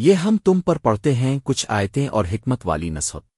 یہ ہم تم پر پڑھتے ہیں کچھ آیتیں اور حکمت والی نصحت۔